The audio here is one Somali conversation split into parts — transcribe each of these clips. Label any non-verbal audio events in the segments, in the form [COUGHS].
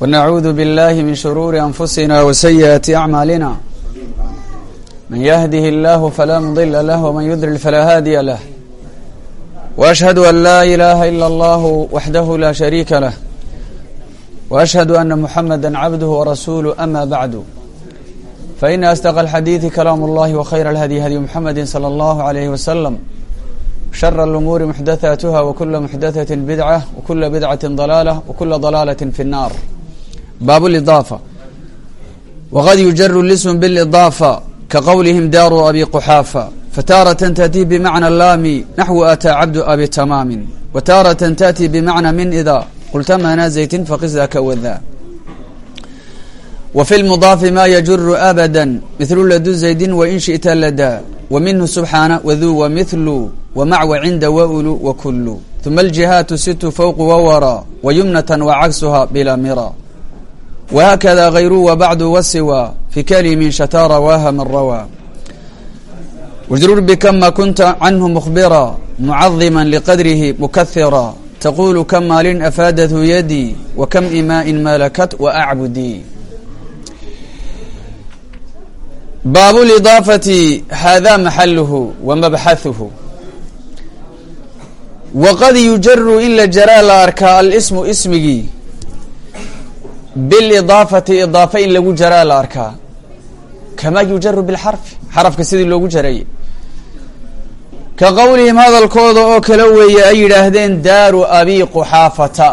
ونعوذ بالله من شرور أنفسنا وسيئات أعمالنا من يهده الله فلا مضل له ومن يضلل فلا هادي له وأشهد أن لا إله إلا الله وحده لا شريك له وأشهد أن محمدا عبده ورسوله أما بعد فإن أصدق الحديث كلام الله وخير الهدي هدي محمد صلى الله عليه وسلم شر الأمور محدثاتها وكل محدثة بدعة وكل بدعة ضلالة وكل ضلالة في النار باب الإضافة وقد يجر الاسم بالإضافة كقولهم دار أبي قحافة فتارة تأتي بمعنى اللام نحو أتى عبد أبي تمام وتارة تأتي بمعنى من إذا قلت ما زيت فقس ذاك وذا وفي المضاف ما يجر أبدا مثل لدو زيد وإن شئت لدى ومنه سبحانه وذو ومثل ومع وعند وأولو وكل ثم الجهات ست فوق وورى ويمنة وعكسها بلا مرى وهكذا غير وبعد وسوى في كلم شتار واه من روى وجرور بكما كنت عنه مخبرا معظما لقدره مكثرا تقول كم مال أفادته يدي وكم إماء ملكت وأعبدي باب الإضافة هذا محله ومبحثه وقد يجر إلا جرى لأركا الاسم اسمigii bilidaafati idaafa in lagu jaraa la arkaa kamaa yujaru bilxarfi xarafka sidii loogu jarayay ka qowlihim hadalkooda oo kale weeye ay yidhaahdeen daaru abi quxaafata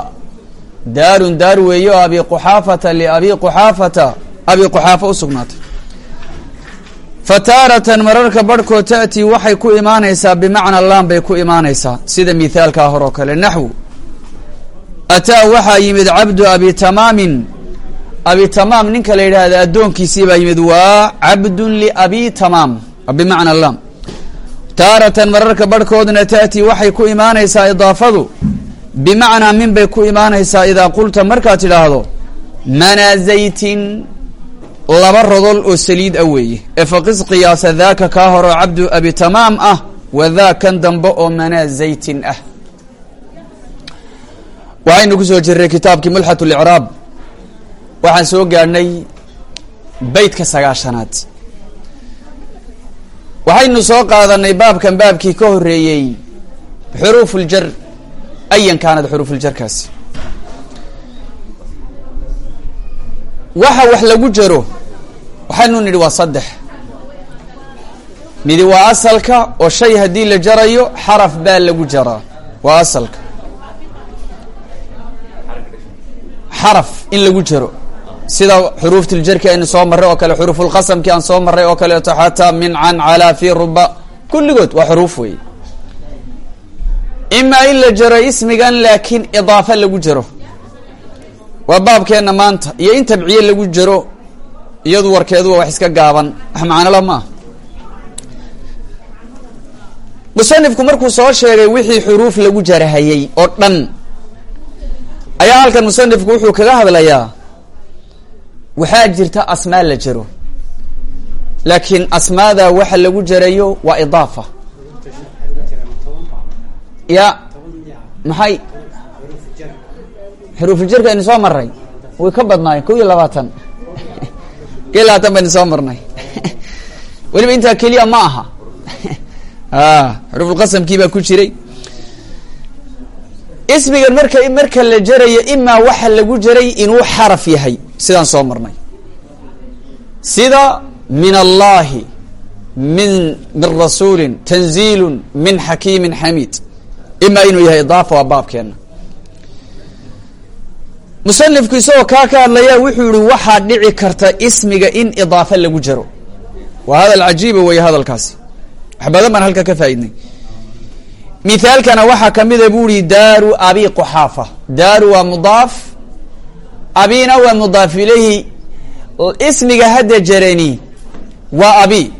daarun daar weeye oo abi quxaafata liabi quxaafata abi quxaafa u sugnaatay fa taaratan mararka barhkood ta'tii waxay ku imaanaysaa bimacna laan bay ku imaanaysaa sida mithaalkaa hore oo kale naxwu ataa waxaa yimid cabdu abi tamaamin abi tamaam ninka la yidhaahda addoonkiisii baa yimid waa cabdun liabi tamaam bimacna lam taaratan mararka barhkoodna ta'tii waxay ku imaanaysaa idaafadu bimacnaa min bay ku imaanaysaa idaa qulta markaad tidhaahdo manaa zaytin laba rodol oo saliid ah weeye ee faqis qiyaasa daaka kaa horeo cabdu abi tamaam ah wa daa kan dambe oo manaa zaytin ah waxaynu ku soo jirnay kitaabkii mulxat licraab waxaan soo gaadhnay beytka sagaashanaad. Waxaynu soo qaadanay baabkan baabkii ka horeeyey xuruuf uljar ayan kaanad xuruufuljarkaasi waxa wax lagu jaro waxaynu nidhi waa saddex. Midi waa asalka oo shay haddii la jarayo xaraf baa lagu jaraa. Waa asalka xaraf in lagu jaro. Sida xuruuftuljarki aynu soo marray oo kale xuruufulqasamki aan soo marray oo kaleeto xataa min can calaa fi ruba. Kulligood waa xuruuf wey imaa in la jaro ismigan laakiin idaafa lagu jaro. Waa baabkeenna maanta iyo in tabciye lagu jaro iyadu warkeedu waa wax iska gaaban. Wax macnala maaha? Musanifku markuu soo sheegay wixii xuruuf lagu jarahayey oo dhan ayaa halkan musanifku wuxuu kaga hadlayaa waxaa jirta asmaa la jaro. Laakiin asmaada waxa lagu jarayo waa idaafa. Ya maxay? Xuruufuljarka aynu soo maray way ka badnaayeen ko iyo labaatan. [LAUGHS] Ko iyo labaatan baynu soo marnay. [LAUGHS] Weliba intaa keliya ma aha. [LAUGHS] Xuruufulqasamkii baa ku jiray ismigan marka marka la jarayo imaa waxa lagu jaray inuu xaraf yahay. Sidaan soo marnay. Sida min allahi min min rasuulin tanziilu min xakiimin xamiid imaa inuu yahay idaafa waa baabkeena. Musanifku isagoo kaa ka hadlaya wuxuu yihi waxaa dhici karta ismiga in idaafa lagu jaro. Waa hadal cajiiba weeye hadalkaasi. Wax badan baan halka ka faaidnay mithaalkana waxaa kamida bu ihi daaru abi quxaafa daaru waa mudaaf. Abina waa mudaaf ilayhi. Ismiga hadda jarani waa abi.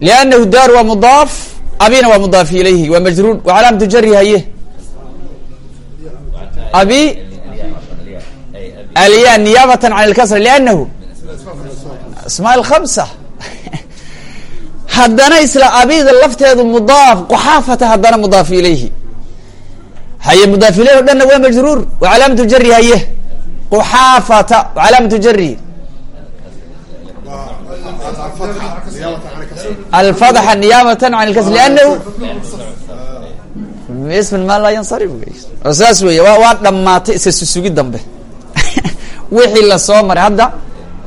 Liannahu daar waa mudaaf abina waa mudaaf ilayhi waa majruur. Wa calaamatu jari haye. Abi alya niyaabatan can lkasra liannahu. Asmaa alkhamsa [LAUGHS] haddana isla abida lafteedu mudaaf quxaafata haddana mudaaf ilayhi. Haye mudaaf ilayhi o dhanna waa majruur. Wa calaamatu jari haye. Quxaafata wa calaamatu jari alfatxa niyaabatan can lkasr liannahu ismin maa laa yansarif saas weeye wa waa dhamaatay isa susugi dambe. [LAUGHS] Wixii la soo maray hadda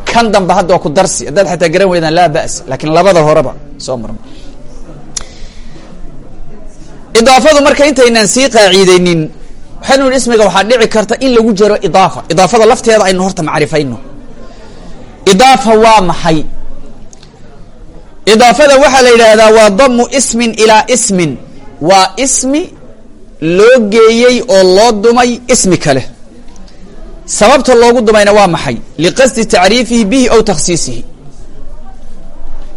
kan dambe hadda waa ku darsi. Haddaad xataa garan weydaan laa ba's laakiin labada horeba soo marma idaafadu marka intaynaan sii qaacideynin waxaynu ismiga waxaa dhici karta in lagu jaro idaafa. Idaafada lafteeda aynu horta macrifayno. Idaafa waa maxay? Idaafada waxaa la yidhaahdaa waa damu ismin ilaa ismin. Waa ismi loo geeyey oo loo dumay ismi kale. Sababta loogu dumayna waa maxay? Liqasdi tacriifihi bihi aw takhsiisihi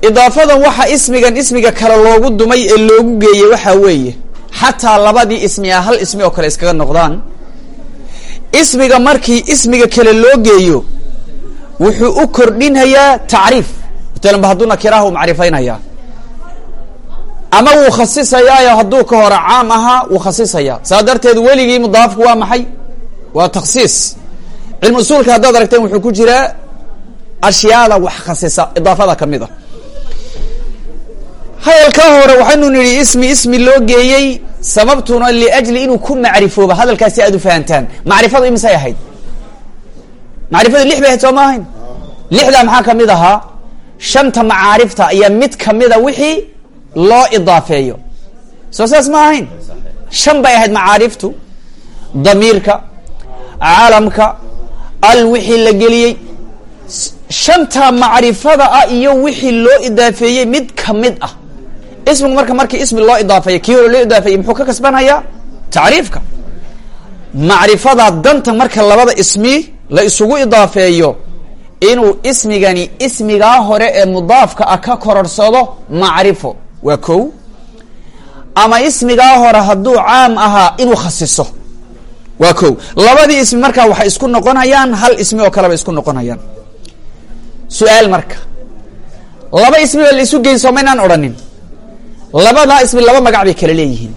idaafadan waxa ismigan ismiga kale loogu dumay ee loogu geeyey waxaa weeye xataa labadii ismi ah hal ismi oo kale iskaga noqdaan. Ismiga markii ismiga kale loo geeyo wuxuu u kordhinhayaa tacriif. Matalan ba hadduu nakiraha uu macrifaynhayaa ama wuu khasisayaayo hadduu ka hore caam ahaa wuu khasisayaa saa darteed weligii mudaafku waa maxay? Waa takhsiis. Cilmu usuulka haddaad aragteen wuxuu ku jiraa ashyaada wax khasisa idaafada ka mid a hadalkaa hore waxaynu nidhi ismi ismi loo geeyey sababtuna liajli inuu ku macrifooba hadalkaasi aad u fahantaan. Macrifadu imisay ahayd? Macrifadu lix bay ahayd soo ma ahayn? Lixdaa maxaa ka mid ahaa? Shanta macaarifta iyo mid kamida wixii loo idaafeeyo. Soo saas ma ahayn? Shan bay ahayd macaariftu damiirka calamka al wixii la geliyey. Shanta macrifada ah iyo wixii loo idaafeeyey mid ka mid ah ismigu marka markii ismi loo idaafeeyo kii hore loo idaafeeyey muxuu ka kasbanhayaa tacriifka. Macrifada danta marka labada ismi la isugu idaafeeyo inuu ismigani ismigaa hore ee mudaafka ah ka kororsado macrifo. Waa kow ama ismigaa hore hadduu caam ahaa inuu khasiso. Waa kow labadii ismi markaa waxay isku noqonayaan hal ismi oo kale bay isku noqonayaan. Su'aal marka. Laba ismi baa la isu geyn odhanin labadaa ismi laba magac bay kala leeyihiin.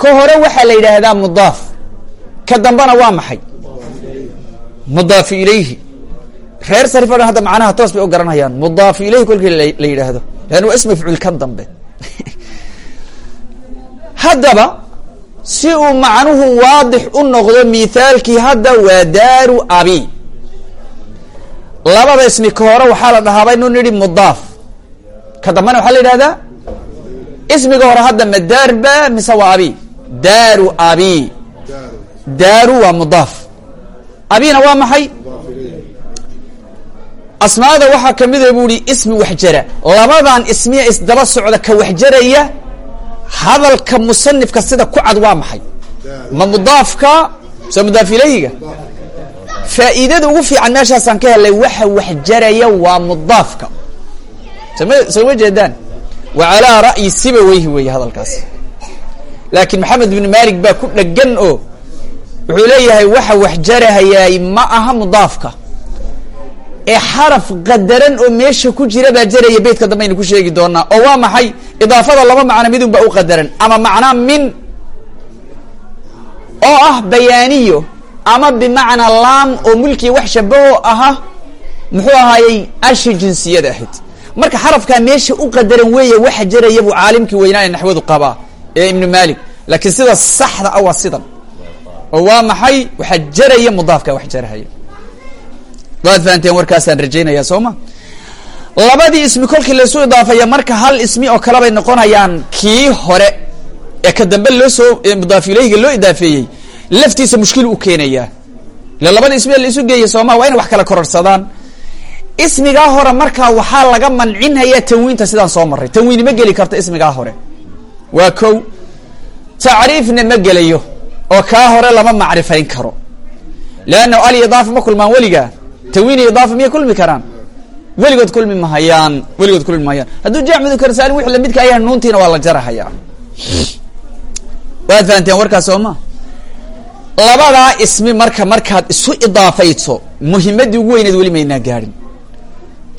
Ka hore waxaa la yidhaahdaa mudaaf. Ka dambena waa maxay? Mudaafu ilayhi. Reer sarif o dhan hadda macnaha toos bay u garanayaan. Mudaafu ilayhi kolkii la yidhaahdo. Leann waa ism mafcuul kan dambe. [LAUGHS] Haddaba si uu macnuhu waadix u noqdo mithaalkii hadda waa daaru abi. Labada ismi ka hore waxaa la dhahaa baynu nidhi mudaaf. Ka dambena waxaa la yidhahdaa ismiga hore hadda ma daar ba mise waa abi? Daaru abi. Daaru waa mudaaf. Abina waa maxay? Asmaada waxaa kamida bu ihi ismi waxjara labadan ismiya isdaba socda ka waxjaraya hadalka musanifka sida ku cad waa maxay? Ma mudaafka? Mise mudaaf ilayhiga faa'iidada ugu fiican meeshaasaan ka helay waxa waxjaraya waa mudaafka. Soma soo ma jeedaan wa calaa ra'yi siba weyhi weeye hadalkaas. Laakiin maxamed ibn malik baa ku dhegan oo wuxuu leeyahay waxa waxjarahayaay ma aha mudaafka. Ee xaraf qadaran oo meesha ku jira baa jaraya beytka dambe aynu ku sheegi doonaa oo waa maxay? Idaafada laba macno midun baa u qadaran. Ama macnaa min oo ah bayaaniyo ama bimacnaa laam oo mulkiya wax shabaho aha muxuu ahaayey ashi jinsiyada ahayd marka xarafkaa meesha u qadaran weeye waxa jaraya buu caalimkii weynaa ee naxwadu qabaa ee ibnu malik laakiin sida saxda ah waa sidan. Oo waa maxay? Waxaa jaraya mudaafka wax jarahaya waad fahanteen warkaasaan rajaynaya soo ma? Labadii ismi kolkii laysu idaafaya marka hal ismi oo kale bay noqonayaan kii hore ee ka dambe loo soo mudaaf loo idaafeeyey laftiisa mushkil u keenayaa. Ila labada ismi la isu geeyay sooma waa inay wax kala kororsadaan ismigaa hore markaa waxaa laga mancinhayaa tanwiinta sidaan soo marray. Tanwiini ma geli karto ismigaa hore. Waa kow tacriifna ma gelayo oo kaa hore lama macrifayn karo. Leanna al idaafa ma kulmaan weligaa tawiin iyo idaafa miyay kulmi karaan. Weligood kulmi mahayaan weligood kulmi mahayaan. Hadduu jamc mudakar saalim wixii lamidka ayaa nuuntiina waa la jarahayaa. Waad fahanteen warkaas soo labadaa ismi marka markaad isu idaafayso muhimadii ugu weyneed weli maynaa gaadhin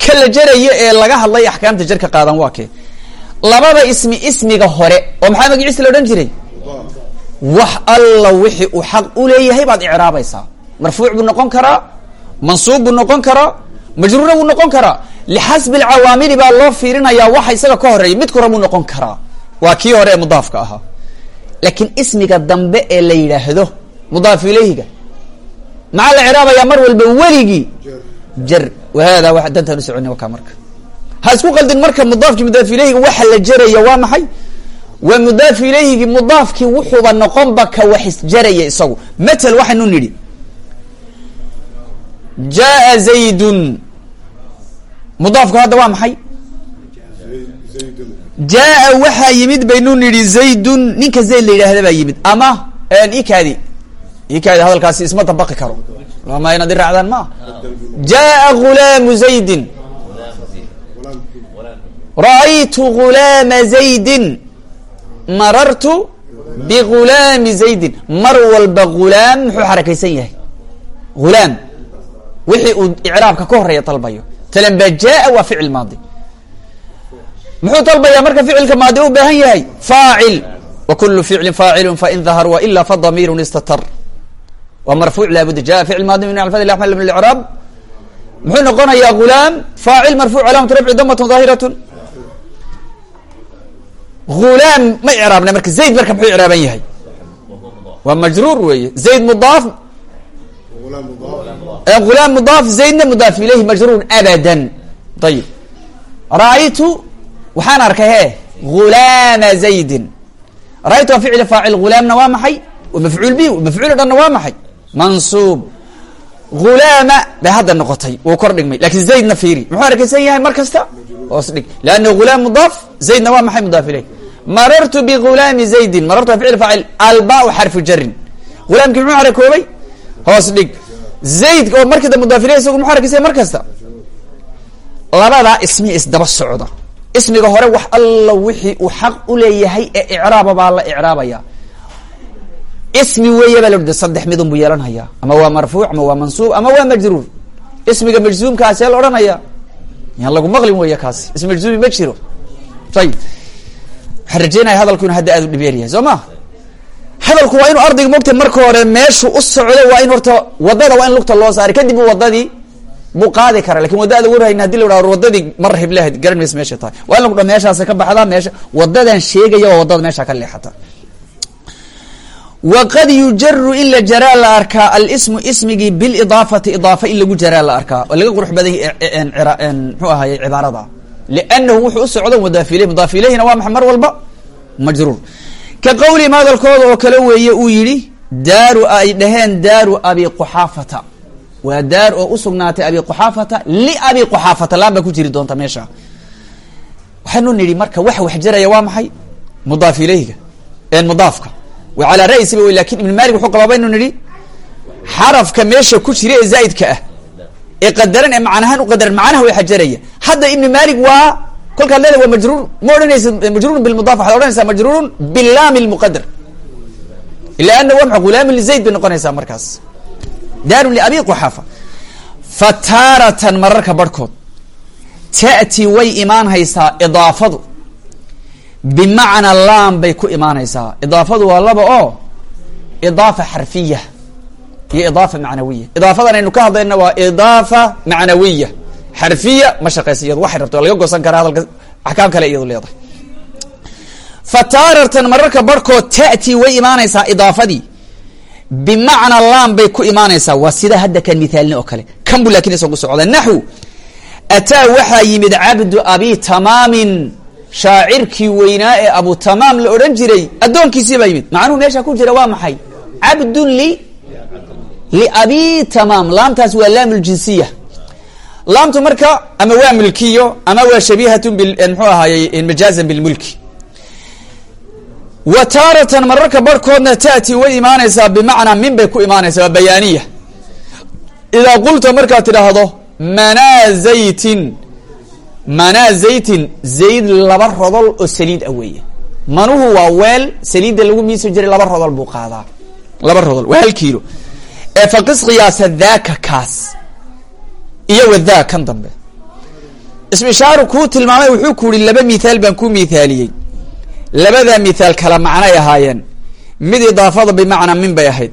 ka la ee laga hadlay axkaamta jarka qaadan waa kee. Labada ismi ismiga hore oo maxaa magaciisa la odhan jiray? Wax alla wixii uu xaq u leeyahay baad icraabaysaa. Marfuuc buu noqon karaa mansuub buu noqon karaa majruurna buu noqon karaa. Lixasbi alcawaamili baa loo fiirinayaa waxa isaga ka horreeya mid kura buu noqon karaa. Waa kii hore ee mudaafka ahaa. Laakiin ismiga dambe ee la yidhaahdo mudaaf ilayhiga maxaa la ciraabayaa mar walba weligii jar. Wahada wa dantaan usoconi wakaa marka. Ha isku qaldin marka mudaafkii mudaaf ilayhiga waxa la jaraya waa maxay? Waa mudaaf ilayhigii mudaafkii wuxuuba noqonba ka wax isjaraya isagu. Matal waxaynu nidhi. Jaa zaydun. Mudaafku hadda waa maxay? Jaa waxaa yimid baynu nidhi zaydun. Ninka zayd la yidhaahda baa yimid. Ama ikaadi ikaadi hadalkaasi isma dabaqi karo. Ma inaad i raacdaan ma? Jaa gulaamu zaydin. Ra'aytu gulaama zaydin. Marartu bigulaami zaydin. Mar walba gulaam muxuu xarakaysan yahay. Gulaam. Wixii uu icraabka ka horreeya dalbayo talan ba jaa waa ficil maadi. Muxuu dalbayaa marka ficilka maadi u baahan yahay? Faacil. Wa kulu ficlin faacilu fain dahar waila fadamiirun istatar waa marfuuc laabudda jaa ficil maadi min alfad axmal min icraab muxuu noqonayaa gulaam faacil marfuuc calaamatu rafci damatun daahiratu gulaam ma icraabna marka zayd marka muxuu icraaban yahay. Waa majruur weeye. Zayd mudaaf. Gulaam mudaaf zaydna mudaaf ilayhi majruur abadan. Ayib ra'aytu waxaan arkay he gulaama zaydin. Ra'aytu waa ficli faacil gulaamna waa maxay? Mafcuul bi mafcuul dhanna waa maxay mansuub. Gulaama bay hadda noqotay wuu kor dhigmay laakiin zaydna fiiri. Muxuu arkaysan yahay mar kasta? Hoos dhig. Leanna gulaam mudaaf zaydna waa maxay mudaaf ilayh? Marartu bigulaami zaydin. Marartu waa ficl faacil albau xarfu jarin gulaamkii muxuu xarakoobay hoos dhig. Zayd oo markii da mudaaf ilayh isagu muxuu arkaysan mar kasta? Labadaa ismi isdaba socda. Ismiga hore wax alla wixii uu xaq u leeyahay ee icraaba baa la icraabaya ismi weeye baa la saddex midun buu yeelanhaya ama waa marfuuc ama waa mansuub ama waa majruur. Ismiga majzuumkaasee la odhanaya yaan lagu maqlin weeye kaasi. Ismi majzuumi ma jiro. Ayib waxaan rajeynaya hadalku hadda aad u dhibeer yahay soo ma? Hadalku waa inu ardayga mogta marka hore meeshu u socdo waa in horta waddada waa in lugta loo saaray. Kadib wadadii buu qaadi kara laakiin wadda aad warhayn haddii la hahdo wadadii mar hiblahad garan maysa meesha tahay. Waa in lagu dha meeshaasa ka baxdaa meesha wadadan sheegaya waa waddada meesha ka leexata waqad yujaru in la jaraa la arkaa alsmu ismigii bilidaafati idaafa in lagu jaraa la arkaa oo laga qurux badan mxuu ahaye cibaarada liannahu wuxuu u socdo mudaaf ileyh waa mar walba majruur ka qawlihim hadalkooda oo kale weeye uu yidhi daaru ay dhaheen daaru abi quxaafata waa daar oo usugnaatay abi quxaafata liabi quxaafata laan ku jiri doonta meesha waxaanu nidhi marka waxa wax jaraya waa maxay mudaaf ileyhiga mudaafka wa calaa ra'yisiba wey laakiin ibn malik wuxuu qabaa baynu nidhi xarafka meesha ku jira ee zaa'idka ah ee qadaran ee macnahaan u qadaran macnaha way xajaraya. Hadda ibn malik waa kolkaad leedahay waa majruur ma odhanaysa majruurun bilmudaaf waxaad odhanaysaa majruurun bilaami lmuqadar ila ana waa maa gulaamu lizayd bay noqonaysaa markaas. Daarun liabi quxaafa fa taaratan barhkood ta'ti way imaan haysaa idaafadu bimacna lam bay ku imaanaysaa. Idaafadu waa laba oo idaafa xarfiya iyo idaafa macnawiya idaafadan aynu ka hadlayna waa idaafa macnawiya xarfiya ma shaqaysa iyado waxay rabto laga gosan karaa hadalka axkaam kale iyadu leedahay. Fa mararka barhkood ta'ti way imaanaysaa idaafadii. Bimacna lam bay ku imaanaysaa. Waa sida hadda kan mithaalni oo kale. Kan bu laakiin isagu socda naxw ataa waxaa yimid cabdu abi tamaamin shaacirkii weynaa ee abu tamaam la odhan jiray addoonkiisii baa yimid macnuhu meesha ku jira waa maxay? Cabdun li liabi tamaam. Laamtaas waa laam ljinsiya laamtu marka ama waa milkiyo ama waa shabihatun b mxuu ahaayey majaazan bilmulki wa taaratan mararka barhkoodna taati way imaanaysaa bimacnaa min bay ku imaanaysaa waa bayaaniya. Idaa qulta markaad tidhaahdo manaa zaytin manaa zaytin zayd laba rodol oo saliid ah weeye. Manuhu waa weel saliidda lagu miisi jiray laba rodol buu qaadaa. Laba rodol waa hal kiilo. Ee faqis qiyaasa daaka kaas. Iyo wadaa kan dambe. Ismishaaru kuu tilmaamay wuxuu ku yihi laba mithaal baan ku mithaaliyey labadaa mithaal kala macnay ahaayeen. Mid idaafada bimacnaa min bay ahayd.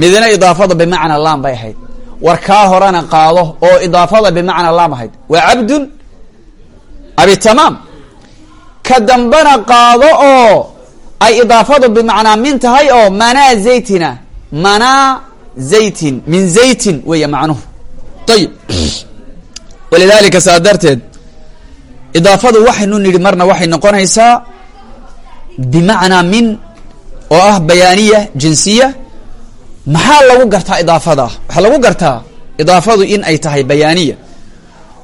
Midna idaafada bimacnaa laam bay ahayd. War kaa horena qaado oo idaafada bimacnaa laam ahayd. Waa cabdun abitamaam ka dambena qaado oo ay idaafadu bimacnaa min tahay oo manaa zaytina manaa zaytin min zaytin weeya macnuhu. Ayib [CLEARS THROAT] walidaalika saa darteed idaafadu waxaynu nidhi marna waxay noqonaysaa bimacnaa min oo ah bayaaniya jinsiya. Maxaa lagu gartaa idaafada? Waxaa lagu gartaa idaafadu in ay tahay bayaaniya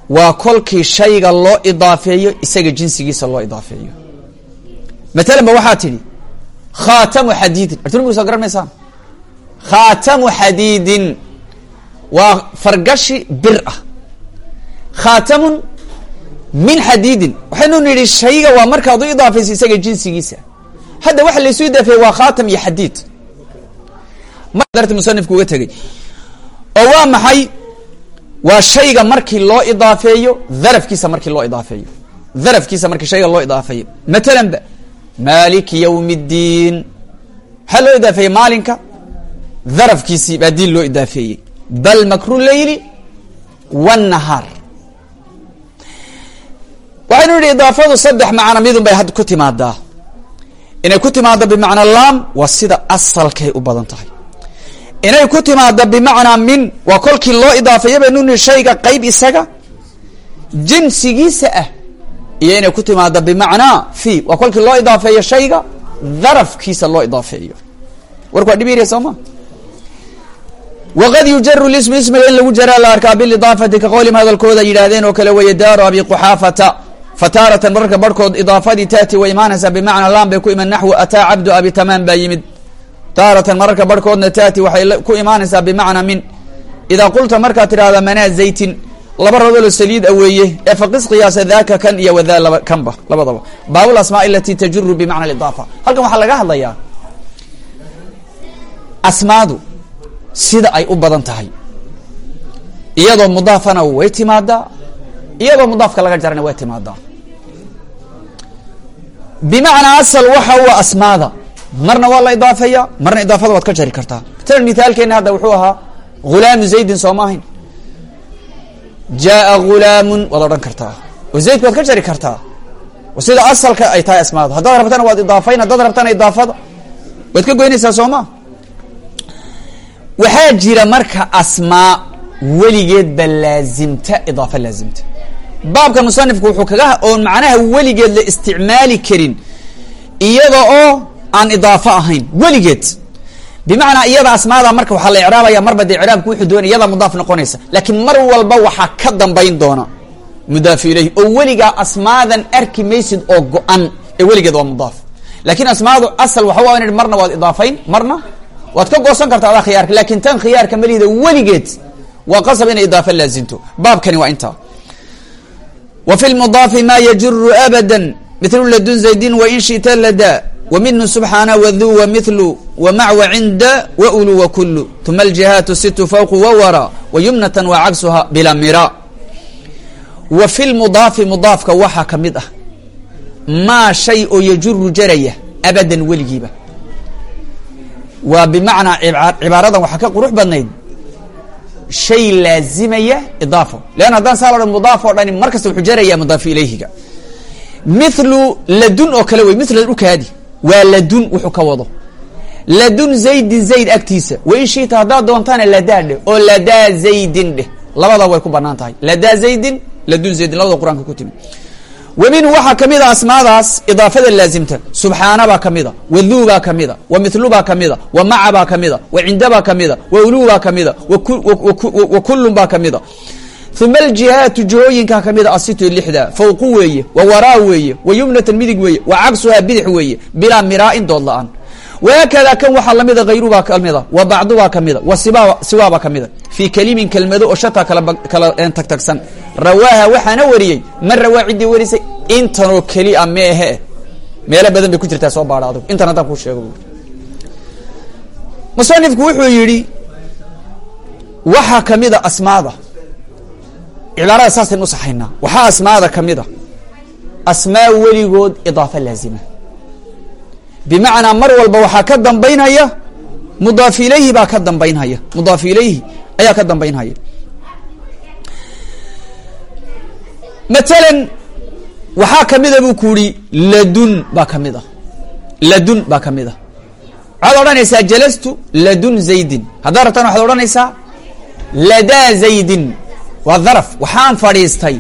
waa kolkii shayga loo idaafeeyo isaga jinsigiisa loo idaafeeyo. Matalan ba waxaa tidhi khaatamu xadiidin. Artunigu soo garan maysaan khaatamu xadiidin. Waa fargashi bir ah. Khaatamun min xadiidin. Waxaynu nidhi shayga waa markaad u idaafayso isaga jinsigiisa. Hadda waxa laysu idaafeeye waa khaatam iyo xadiid. Mar darti uga tegey. Oo waa maxay waa shayga markii loo idaafeeyo darafkiisa markii loo idaafeeyo darafkiisa markii shayga loo idaafeeyo matalan ba maaliki yawm اddiin maxaa loo idaafeeyey maalinka darafkiisii baa diin loo idaafeeyey bal makru leyli wالnahaar waxaynu nihi idaafadu saddex macno midun bay had ku timaadaa inay ku timaado bimacnaa laam waa sida asalkay u badan tahay inay ku timaado bimacnaa min waa kolkii loo idaafeeya baynu nihi shayga qayb isaga? Jinsigiisa ah. Iyo inay ku timaado bimacnaa fi waa kolkii loo idaafeeyo shayga darafkiisa loo idaafeeyo. Warku waa dhibiriya soo ma? Waqad yujaru lismu ismiga in lagu jaraa la arkaa bilidaafati ka hadalkooda yidhaahdeen oo kale weeye daaru abi quxaafata fataaratan mararka barhkood idaafadii taati way imaanaysaa bimacnaa lam bay ku iman naxwu ataa cabdu abi tamaan baa yimid taaratan mararka barhkoodna taati waxay ku imaanaysaa bimacnaa min. Idaa qulta markaad tidhahda manaa zaytin laba rodolo saliid a ee faqis qiyaasa daaka kan iyo wadaa laba kanba labadaba. Baabul asmaa alati tajuru bimacna idaafa halkan waxaa laga hadlayaa asmaadu sida ay u badan tahay. Iyadoo mudaafana way timaadaa iyadoo mudaafka laga jarana way timaadaa. Bimacnaa asal waxa u asmaada marna waa la idaafeeya marna idaafada waad ka jari kartaa. Matalan mithaalkeena hadda wuxuu ahaa hulaamu zaydin soo ma ahayn jaaa hulaamun waad odhan kartaa. Oo zaydku waad ka jari kartaa. Sida asalka ay tahay asmaada haddaad rabtana waad idaafayn haddaad rabtana idaafada waad ka goynaysaa soo ma? Waxaa jira marka asmaa weligeedba laazimta idaafa laazimta. Baabka musanifku wuxuu kaga oon macnaha weligeed la isticmaali karin iyada oo aan idaafo ahayn. Weligeed. Bimacnaa iyada asmaada marka waxaa la icraabaya marba dee icraabku wuxuu doonay iyada mudaaf noqonaysa. Laakiin mar walba waxaa ka dambayn doona. Mudaaf ilayhi oo weligaa asmaadan arki maysid oo go-an. Ee weligeed waa mudaaf. Laakiin asmaadu asal waxa waa marna waad idaafayn. Marna waad ka goosan karta adaa khiyaarka. Laakin tan khiyaarka malihida weligeed waa qasab inay idaafa laazinto baabkani waa intaa. Wa fi lmudaafi ma yajuru abada mithlu ladun zaydin wain shita lada wminhu subxaana wdu wmithlu wmac wacinda waulu wakulu uma aljihaatu situ fawqu wawara wayumnatan wa cagsuha bila mira wa fi lmudaafi mudaafka waxaa ka mid ah maa shay oo yajuru jaraya abadan weligiiba waa bimacnaa cibaaradan waxaa ka qurux badnayd shay laazimaya idaafo leanna haddaan saa la mudaaf oo dhani mar kasta wuxuu jaraya mudaafu ilayhiga mithlu ladun oo kale wey mithla ukaadi waa ladun wuxuu ka wado. Ladun zaydin zayd agtiisa. Wain shita haddaad doontana ladaa dheh oo ladaa zaydin dheh. Labada way ku bannaan tahay. Ladaa zaydin ladun zaydin labada qur'aanka ku timi wa minhu waxaa ka mid a asmaadaas idaafada laazimta. Subxaana baa kamida waduu baa kamida wa mithlu baa kamida wa maca baa kamida wa cinda baa wa ulu baa wa kulun baa kamida uma aljihaatu jihooyinkaa kamida asito lixda fawqu weeye wa waraa weeye wa yumnatan midig weeye wa cagsuhaa bidix weeye bilaa miraa-in dood la'aan wahaakada kan waxaa lamida hayru baa kamida wa bacdu baa kamida wa siba siwaa baa kamida fii kelimin kelmado oo shataa kala tagtagsan rawaaha waxaana wariyey man rawaa ciddii warisay intanoo kelia meehe meelo badan bay cibaarada saasaynu usaxaynaa waxaa asmaada kamida asmaa weligood idaafa laazima. Bimacnaa mar walba waxaa ka dambaynhaya mudaaf ilayhi baa ka dambaynhaya mudaaf ilayhi ayaa ka dambaynhaya matalan waxaa kamida buu ku yihi ladun baa ka mid a ladun baa ka mid a waxaad odhanaysaa jalastu ladun zaydin. Haddaad rabtaan waxaad odhanaysaa ladaa zaydin waa dharaf waxaan fadhiistay.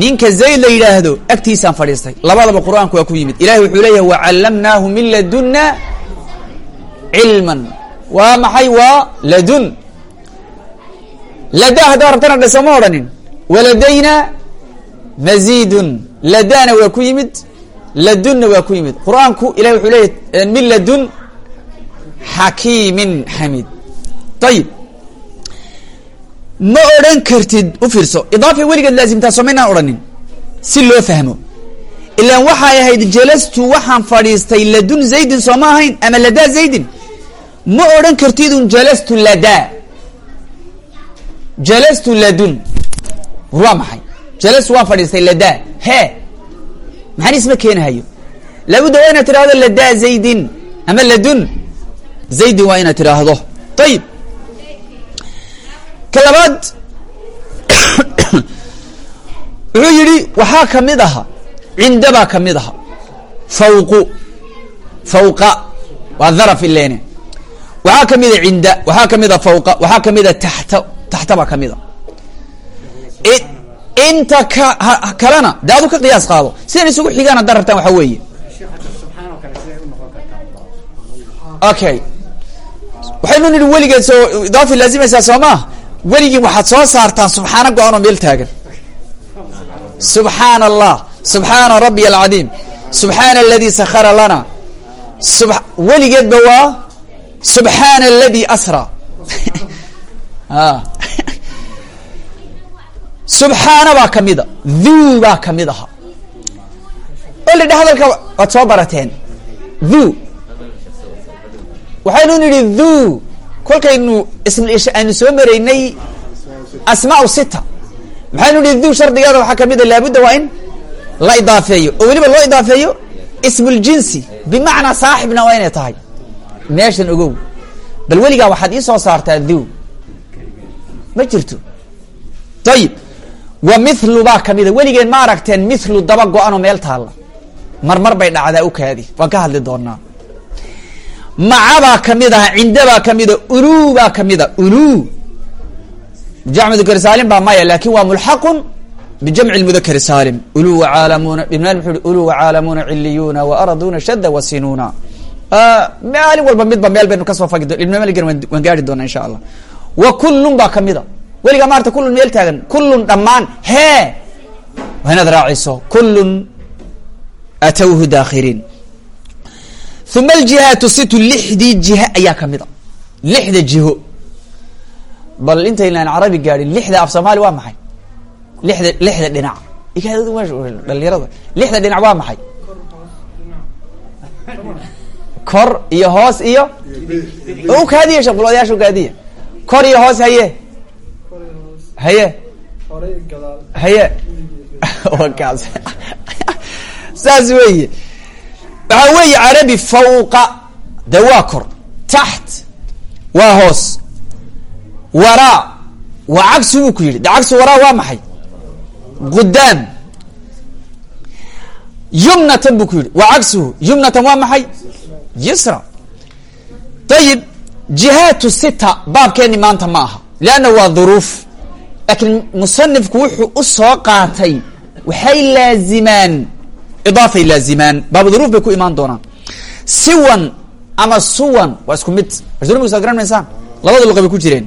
Ninka zayd la yidhaahdo agtiisaan fadhiistay. Labadaba qur'aanku waa ku yimid. Ilahi wuxuu leeyahay wacallamnaahu min ladunna cilman. Waa maxay? Waa ladun. Ladaa haddaad rabtana dhe sooma odhanin. Waladayna mazidun ladaana waa ku yimid ladunna waa ku yimid. Qur'aanku ilahi wuxuu leeyahy min ladun xakiimin xamiid ayib ma odhan kartid u fiirso. Idaafa weligeed laazimtaa soo maynaan odhanin. Si loo fahmo. Ilaan waxay ahayd jalastu waxaan fadhiistay ladun zaydin soo ma ahayn ama ladaa zaydin? Ma odhan kartidun jalastu ladaa. Jalastu ladun. War waa maxay? Jalastu waan fadhiistay ladaa. He. Maxaan isma keenahayo? Laabudda waa inaad tidhaahdo ladaa zaydin ama ladun. Zaydin waa inaad tidhaahdo. Ayib ka labaad [COUGHS] wuxuu yidhi waxaa ka mid aha cinda baa ka mid aha fawqu fawqa waa dharaf ileene. Waxaa kamida cinda waxaa kamida fawqa waxaa kamida taxta taxta baa kamida inta ka kalena de adu ka qiyaas qaado. Sidan isugu xigaan haddaad rabtaan waxa weeye. Okay. Waxaynu nidhi weligeed soo idaafi laazimaysaa soo maa weligii waxaad soo saartaan subxaana go-an oo meel taagan. Subxaana allah subxaana rabbiy alcadiim subxaana aladi sakara lana. Sub weligeedba waa subxaana aladi asra. [LAUGHS] [LAUGHS] Subxaana baa kamida thuu baa ka mid aha. Oo lidha hadalka waad soo barateen. Thuu waxaynu nidhi thuu kolkaynu aynu soo maraynay asmaa sita maxaynu nihi thuu shardigeeda waxaa ka mid a laabudda waa in la idaafeeyo. Oo weliba loo idaafeeyo ismuljinsi bimacnaa saaxibna waa inay tahay. Meeshan ogow. Bal weligaa waxaad ii soo saartaa thuu ma jirto? Ayib wa mithlu baa kamida weligeen ma aragteen mithlu daba go-anoo meel taalla. Marmar bay dhacdaa u kaadi. Waan ka hadli doonaa maca baa ka mid aha cinda baa kamida ulu baa kamida ulu jamc mudakr saalim baa maya laakiin waa mulxaqun bijamci mudakr saalim. Ulu wacaalamuna ibnal muxuu i ulu wacaalamuna ciliyuna waaraduna shada wasinuna maalin walba midba meel baynu ka soo fagi ibn maligan waan gaari doona insha allah. Wa kullun baa kamida weligaa maarata kullun meel taagan. Kullun dhammaan. Hee! Waa inaad raaciso. Kullun atawhu daakhiriin uma aljihaatu situ lixdii jiha ayaa ka mid a lixda jiho bal intaynaan carabi gaadhin lixda af soomaali waa maxay lixda lixda dhinac dhalinyarada lixda dhinac waa maxay kor iyo hoos iyo kaadiya shaquloodayaasha ukaadiya kor iyo hoos haye haye haye saas weeye waxaa weeye carabi fawqa de waa kor. Taxt waa hoos. Waraa waa cagsi buu ku yidhi. De cagsi waraa waa maxay? Qudaam yumnatan buu ku yidhi. Waa cagsihu yumnatan waa maxay? Yusra. Ayib jihaatu sita baabkeeni maanta ma aha. Leanna waa dhuruuf laakiin musanifku wuxuu u soo qaatay waxay laazimaan idaafay laazimaan baabu dhuruuf bay ku imaan doonaan siwan ama suwan waa isku mid arsunimigsa garan maysaan labada luqa bay ku jireen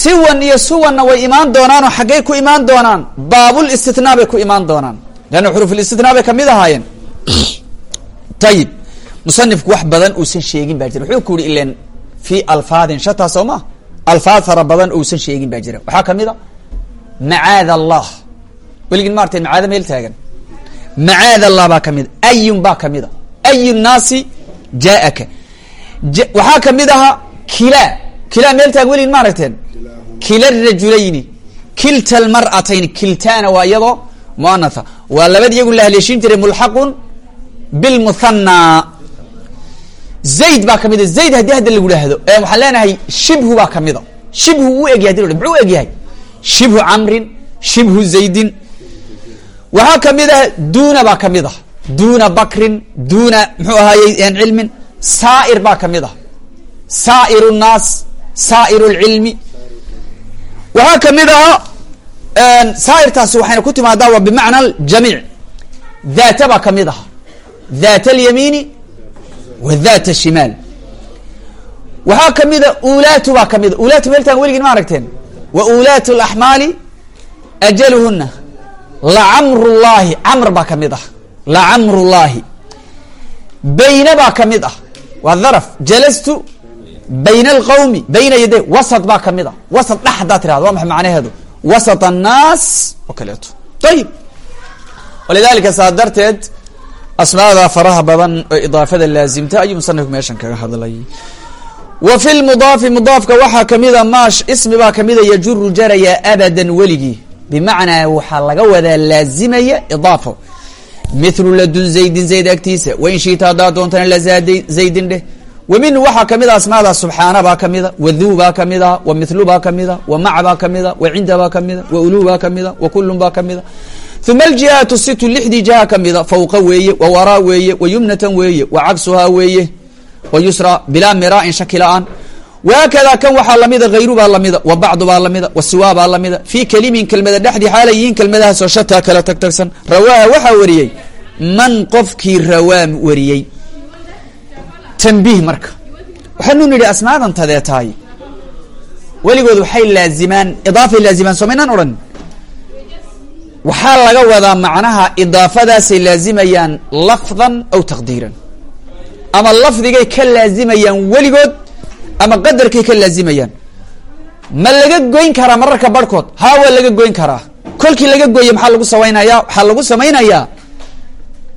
siwan iyo suwanna way imaan doonaan oo xaggay ku imaan doonaan baabul istitnaa bay ku imaan doonaan leanna xuruuful istitnaa bay ka mid ahaayeen ayib musanifku wax badan uusan sheegin baa jira wuxuu ku yihi ilen fi alfaadin shataa soo alfaad fara badan uusan sheegin baa jira waxaa ka mid a macaad allah weligin maartay macaada meel taagan macaad allah baa ka mid ayun baa ka mid a ayu nnaasi jaaaka waxaa ka mid ahaa kila kila meel taagan weligin ma aragteen kila rajulayni kilta almar'atayni kiltaana waa iyadoo muanatha waa labad iyagun la haleeshin jiray mulxaqun bilmuthana zayd baa ka mid a zayd haddii hadda lagu dhahdo waxaan leenahay shibhu baa ka mid a shibhu u egyahay la muxuu u egyahay shibhu camrin shibhu zaydin waxaa ka mid ah duna baa ka mid ah. Duna bakrin duna muxuu ahaayey cilmin. Saa'ir baa ka mid ah. Saa'ir nnaas saa'ir lcilmi waxaa ka mid aha saa'irtaasi waxayna ku timaadaa waa bimacna jamiic. Daata baa ka mid ah. Daat alyamiini wa daat shimaal. Waxaa kamida ulaatu baa kamida ulaatu meeltaan weligin ma aragteen. Wa ulaatu laxmaali ajaluhuna lacamru llahi camr baa ka mid ah. Lacamru llahi bayna baa ka mid ah. Waa dharaf jalastu bayna alqawmi bayna yaday wasat baa ka mid ah. Wasat dhex haddaa tirahda waa maxay macnaheedu? Wasat annaas. Oo kaleeto. Ayib walidalika saa darteed asmaada faraha badan oo idaafada laazimta ayuu musanifku meeshan kaga hadlay. Wa fi lmudaafi mudaafka waxaa kamida maash ismi baa kamida yajuru jaraya abadan weligii bimacnaa waxaa laga wadaa laazimaya idaafo mithlu ladun zaydin zayd agtiisa wain shiita haddaa doontana lazaada zaydin dheh wa minhu waxaa ka mid a asmaada subxaana baa kamida wa duu baa kamida wa mithlu baa kamida wa mac baa kamida wa cinda baa kamida wa ulu baa kamida wa kulun baa kamida uma aljihaatu situ lixdii jiha kamida fawqa weeye wa waraa weeye wa yumnatan weeye wa cagsuhaa weeye wa yusra bilaa miraain shaki la'aan wahaakada kan waxaa lamida hayru baa lamida wa bacdu baa lamida wa siwaa baa lamida fii kelimin kelmada dhexdii xaalay yihiin kelmadahaasoo shataa kala tag tagsan rawaaha waxaa wariyey man qofkii rawaa wariyey tanbiih marka waxaanu nidhi asmaadan tadee tahay weligood waxay laazimaan idaafay laazimaan somaynaan odhan waxaa laga wadaa macnaha idaafadaasay laazimayaan lafdan aw taqdiiran ama lafdigay ka laazimayaan weligood ama qadarkay ka laazimayaan ma laga goyn karaa mararka barhkood? Haa waa laga goyn karaa. Kolkii laga gooye maxaa lagu samaynayaa? Waxaa lagu samaynayaa?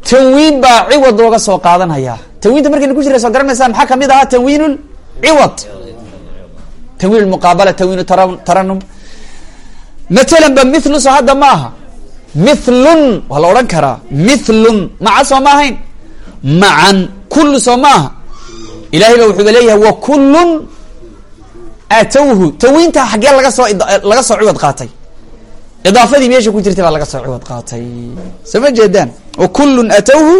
Tanwiin baa ciwad looga soo qaadanhayaa tanwiinta markayna ku jira soo garanaysaa maxaa ka mid ahaa? Tanwiin ciwad. Tanwiin muqaabala tanwiin taranum matalan ba mithlu soo hadda ma aha. Mithlun waa la odhan karaa. Mithlun. Maca soo ma ahayn. Macan kullu soo ma aha ilahay ba wuxuuba leeyahay wa kullun aatowhu. Tanwiinta xaggee laga soo laga soo ciwad qaatay. Idaafadii meesha ku jirtay baa laga soo ciwad qaatay. Soo ma jeedaan? Wa kullun atowhu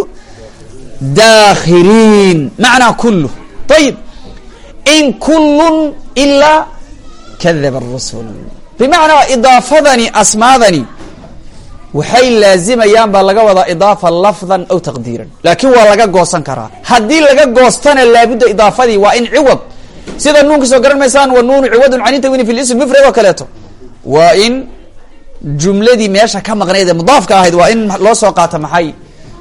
dakhiriin macnaa kullu. Ayib in kullun ilaa kadaba arusul bimacnaa idaafadani asmaadani waxay laazimayaan baa laga wadaa idaafa lafdan aw taqdiiran. Laakiin waa laga goosan karaa. Haddii laga goostana laabudda idaafadii waa in ciwad sida nuunka soo garan maysaan wa nuunu ciwadun can intawini fi lism mufrad oo kaleeto. Waa in jumladii meesha ka maqnayd ee mudaafka ahayd waa in loo soo qaato maxay?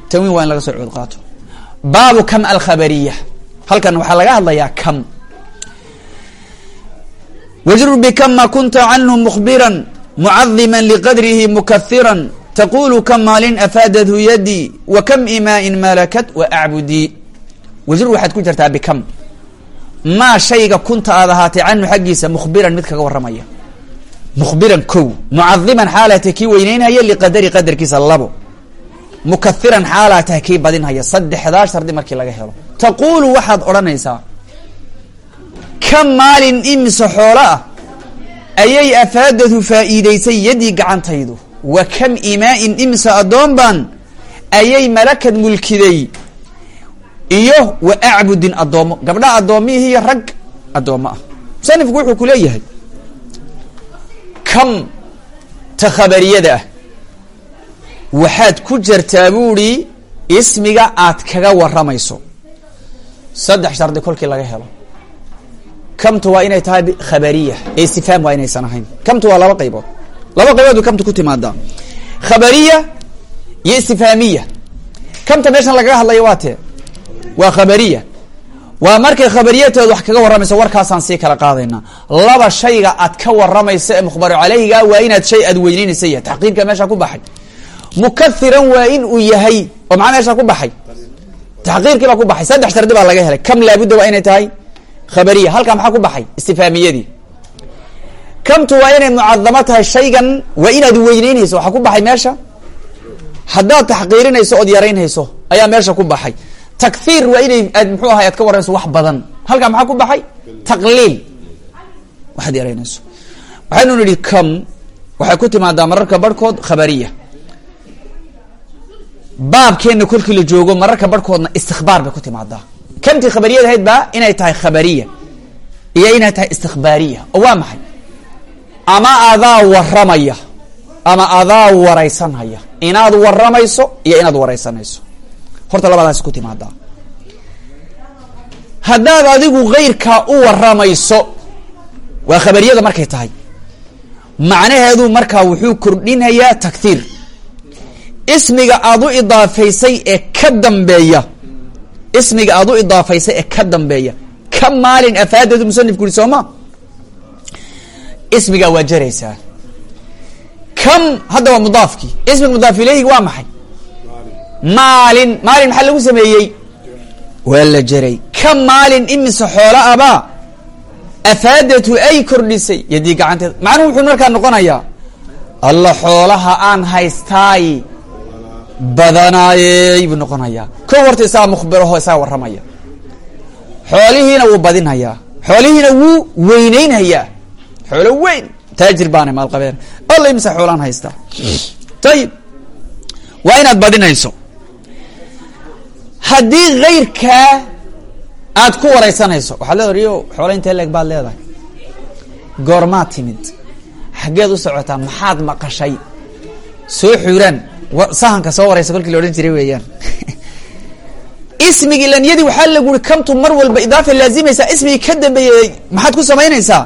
Tanwiin waa in laga soo ciwad qaato. Baabu kam alkhabariya halkan waxaa laga hadlayaa kam. Wajrur bikama kunta canhu mukbiran mucadima liqadrihi mukahira taqulu kam maalin afaadadhu yadii wa kam imaain malakat wa acbudii wajrur waxaad ku jirtaa bikam maa shayga kunta aad ahaatay canhu xaggiisa mukhbiran mid kaga warramaya mukhbiran kow mucadiman xaalaa tahay kii weyneynhaya liqadari qadarkiisa labo mukahiran xaalaa tahay kii badinhaya saddexdaa shardi markii laga helo taqulu waxaad odhanaysaa kam maalin imise xoolo ah ayay afaadadu faa'iidaysay yadii gacantaydu. Wa kam imaa-in imise addoon baan ayay malakad mulkiday iyo wa acbudin addoommo gabdha addoommihii iyo rag addoommo ah. Musanifku wuxuu ku leeyahay kam ta khabariyada ah waxaad ku jartaa buuhi ismiga aad kaga warramayso. Saddex shardi kolkii laga helo kamtu waa inay tahay khabariya. Ee istifhaam waa inaysan ahayn. Kamtu waa laba qaybood. Laba qaybood kamtu ku timaadaa. Khabariya iyo istifhaamiya kamta meeshan lagaga hadlayo waa tee. Waa khabariya. Waa markay khabariyatooda wax kaga warramayso warkaasaan sii kala qaadaynaa laba shayga aad ka warramaysa ee mukhbaru caleyhiga waa inaad shay aad weyneynaysa yahay taxqiirka meesha ku baxay. Mukahiran waa in uu yahay oo maxaa meesha ku baxay. Taxqiirkii baa ku baxay. Saddex shardi baa laga helay. Kam laabudda waa inay tahay khabariya. Halkaa maxaa ku baxay? Istifaamiyadii kamtu waa inay mucadamo tahay shaygan waa inaad weyneynayso waxaa ku baxay meesha? Haddaad taxqiirinayso ood yaraynhayso ayaa meesha ku baxay. Takhiir waa inay aad muxuu ahay aad ka warrayso wax badan. Halkaa maxaa ku baxay? Taqliil. Waxaad yaraynayso. Waxaynu nidhi kam waxay ku timaadaa mararka barhkood khabariya. Baabkeenna kolkii la joogo mararka barhkoodna istikbaar bay ku timaadaa kamtii khabariyad ahayd baa inay tahay khabariya iyo inay tahay istikbaariya oo waa maxay? Ama adaa warramaya ama adaa waraysanhaya inaad warramayso iyo inaad waraysanayso. Horta labadaas ku timaadaa. Haddaad adigu keyrkaa u warramayso waa khabariyada markay tahay. Macnaheedu markaa wuxuu kordhinayaa takhiir ismiga aad u idaafaysay ee ka dambeeya ismiga aad u idaafaysay ee ka dambeeya. Ka maalin afaadeedu musanifku uri sooma ismigaa waa jaraysaa. Kam hadda waa mudaafkii. Ismiga mudaaf ilayhi waa maxay? Maalin maalin maxaa lagu sameeyey? Waa la jaray. Ka maalin imise xoolo abaa afaadatu ay kordhisay. Yadii gacanteeda macnuhu wuxuu markaa noqonayaa alla xoolaha aan haystaay badanaayey buu noqonayaa ko horta isagaa mukhbiraho isagaa warramaya. Xoolihiina wuu badinhayaa. Xoolihiina wuu weyneynhayaa xoolo weyn. Taajir baana maalqabeen alla imise xoolaan haystaa ayib waa inaad badinayso. Haddii kayrkaa aad ku waraysanayso waxaad leedahay yo xoola intee leeg baad leedahay? Goormaad timid. Xaggeed u socotaa maxaad maqashay? Soo xuuraan sahanka soo waraysa kolkii la odhan jiray weeyaan. Ismigii lanyadii waxaa lagu uri kamtu mar walba idaafa laazimaysaa ismigii ka dambeeyey maxaad ku samaynaysaa?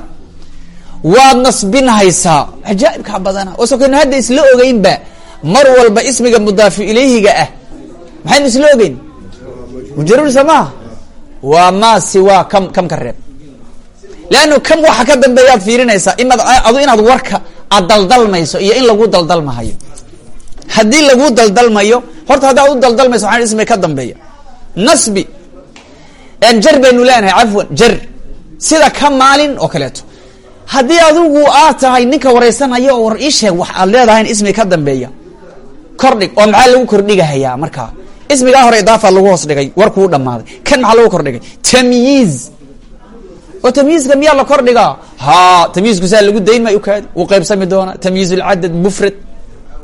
Waad nasbinhaysaa. Cajaa'ibkaa badana oo sokaynu hadda isla ogeynba mar walba ismiga mudaafu ilayhiga ah. Maxaynu isla ogeyn? Maaha waa maa siwaa kam kam ka reeb. Leannu kam waxa ka dambeeyaad fiirinaysaa imaad adu inaad warka aad daldalmayso iyo in lagu daldalmahayo haddii lagu daldalmayo horta haddaad u daldalmayso waxaan ismiga ka dambeeya. Nasbi. Jar baynu leenahay cafwan jar. Sida ka maalin oo kaleeto. Haddii adigu aad tahay ninka waraysanaya oo war ii sheeg wax aad leedahay ismiga ka dambeeya. Kordhig oo maxaa lagu kordhigahayaa markaa? Ismigaa hore idaafa lagu hoos dhigay warkuu dhamaaday kan maxaa lagu kordhigay? Tamyiiz oo tamyiizka miyaa la kordhigaa? Ha tamyiizku saa lagu dayn maayo ukaadi wuu qaybsami doonaa. Tamyiiz lcadad mufrad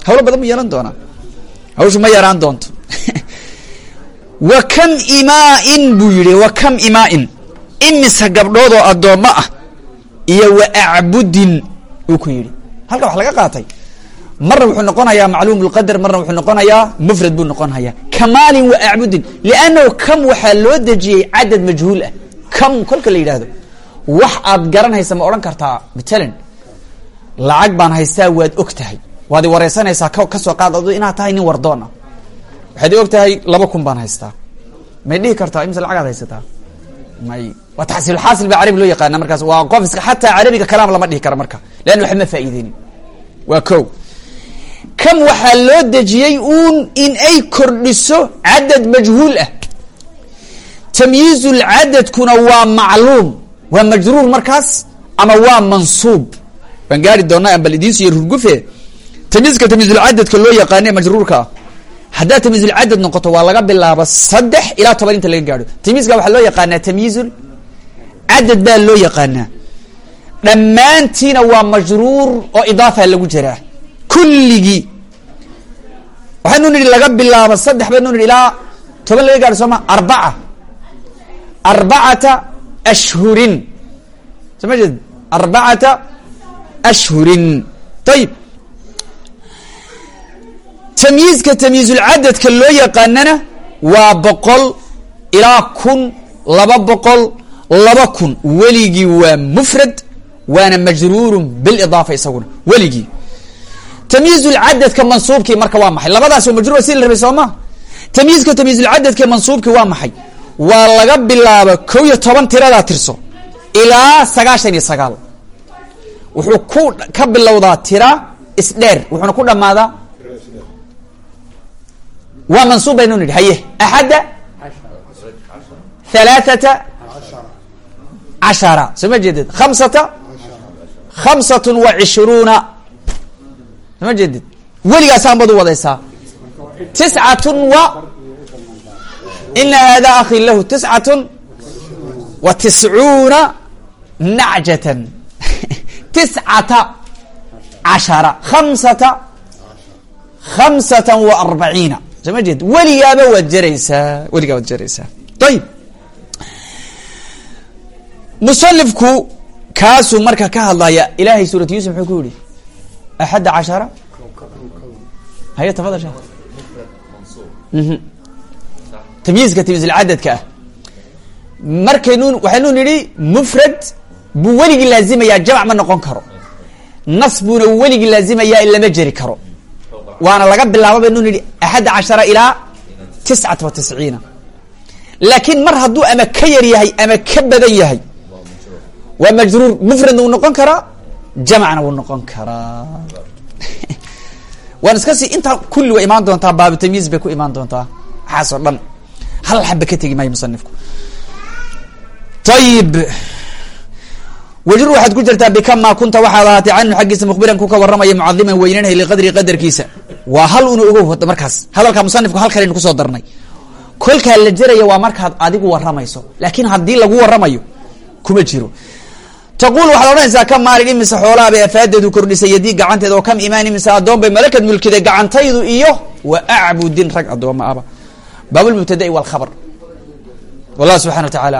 hawlo badan bu yeelan doonaa. Hawshu ma yaraan doonto. [LAUGHS] Wa kam imaain buu yihi wa kam imaain imisa gabdhoodoo addoommo ah iyo wa acbudin uu ku yidhi. Halka wax laga qaatay. Marna wuxuu noqonayaa macluum lqadar marna wuxuu noqonayaa mufrad buu noqonhayaa kamaalin wa acbudin liannahu kam waxaa loo dejiyey cadad majhuul ah. Kam kolka la yidhaahdo. Wax aad garanaysa ma odhan kartaa matalan lacag baan haystaa waad og tahay waad i wareysanaysaa ka soo qaad inaad tahay nin wardoon. Ah waxaad i og tahay laba kun baan haystaa. May dhihi kartaa imise lacagaad haysataa? May waa taxsiilxaasil baa carabi loo yaqaana markaas. Waa qof iska xataa carabiga kalaam lama dhihi karo marka. Leanna waxba faa'iideynin. Waa ko kam waxaa loo dejiyey uun in ay kordhiso cadad majhuul ah. Tamyiizulcadadkuna waa macluum waa majruur markaas ama waa mansuub. Waan gaari doonaa ambal idiinsiyo rurgufe tamyiizka tamyiizulcadadka loo yaqaane majruurka. Ah haddaad tamyiizulcadad noqoto waa laga bilaabo saddex ilaa toban inta laga gaadho. Tamyiizka waxaa loo yaqaanaa tamyiizul cadad baa loo yaqaanaa. Dhammaantiina waa majruur oo idaafa lagu jiraa kulligii. Waxaynu nidhi laga bilaabo saddex baynu nidhi ilaa toban laga gaadho sooma arbaca. Arbacata ashhurin. Soo ma arbacata ashhurin. Ayib tamyiizka tamyiizulcadadka loo yaqaanana waa boqol ilaa kun laba boqol laba kun. Weligii waa mufrad waana majruurun bilidaafa isaguna. Weligii. Tamyiizulcadadka mansuubkii marka waa maxay? Labadaas waa majruur si la rabay soo ma? Tamyiizka tamyiizulcadadka mansuubkii waa maxay? Waa laga bilaabo kow iyo toban tiradaa tirso ilaa sagaashan iyo sagaal. Wuxuu ku ka bilowdaa tira isdheer wuxuuna ku dhamaadaa waa mansuub baynu nidhi haye axadda? Halaathata cashara. Soo ma jeedid? Khamsata? Khamsatun wa cishruuna. Soo ma jeedid? Weligaasaan bad u wadaysaa. Tiscatun wa ina hada akhi lahu tiscatun wa tiscuuna nacjatan. [LAUGHS] Tiscata cashara. Khamsata khamsatan wa arbaciina soo ma jeed weligaaba waad jaraysaa weligaa waad jaraysaa ayib musanifku kaasuu marka ka hadlaya ilaahay suurat yuusuf muxuu ku yihi axadda cashara? Haya tafadal shee tamyiizka tamyiizulcadadka ah. Markaynu waxaynu nidhi mufrad buu weligii laazimayaa jamc ma noqon karo. Nas buuna weligii laazimayaa in lama jeri karo waana laga bilaabo baynu nidhi axadda cashara ilaa tiscata wa tisciina. Laakiin mar hadduu ama ka yar yahay ama ka badan yahay waa majruur. Mufradna wuu noqon karaa jamcna wuu noqon karaa. [LAUGHS] Waan iska sii intaa kulli waa imaan doontaa baabu tamyiiz bay ku imaan doontaa. Waxaas dhan hal xaba ka tegi maayo musanifku ayib wajru waxaad ku jirtaa bikamaa kunta waxaad ahaatay canhu xaggiisa mukhbiran ku ka warramaya mucadiman weynanhay liqadri qadarkiisa waa hal una ogow markaas. Hadalkaa musanifku hal kalaynu ku soo darnay. Kolkaa la jeraya waa markaad adigu warramayso. Laakiin haddii lagu warramayo kuma jiro. Taquul waxaad odhanaysaa ka maalin imise xoolaa bay afaadeedu kordhisay? Yadii gacanteeda oo kam imaan imise addoon bay malakad mulkiday gacantaydu iyo wa acbudin rag addooma aba. Baabulmubtada'i walkhabr wallah subxana wa tacala